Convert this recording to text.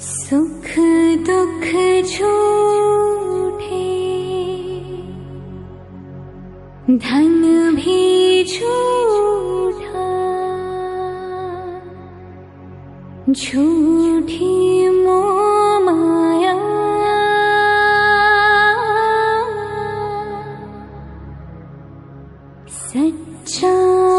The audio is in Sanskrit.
सुख दुख झूठे। धन भी झूठा। झूठी मो माया सच्चा